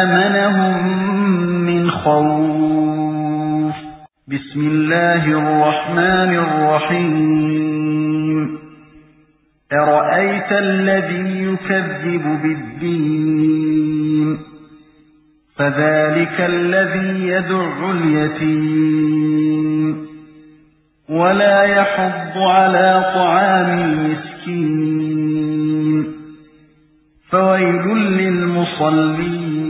وآمنهم من خوف. بسم الله الرحمن الرحيم. أرأيت الذي يكذب بالدين؟ فذلك الذي يدع اليتيم. ولا يحض على طعام المسكين. فويل للمصلين.